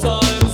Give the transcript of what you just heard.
Sometimes.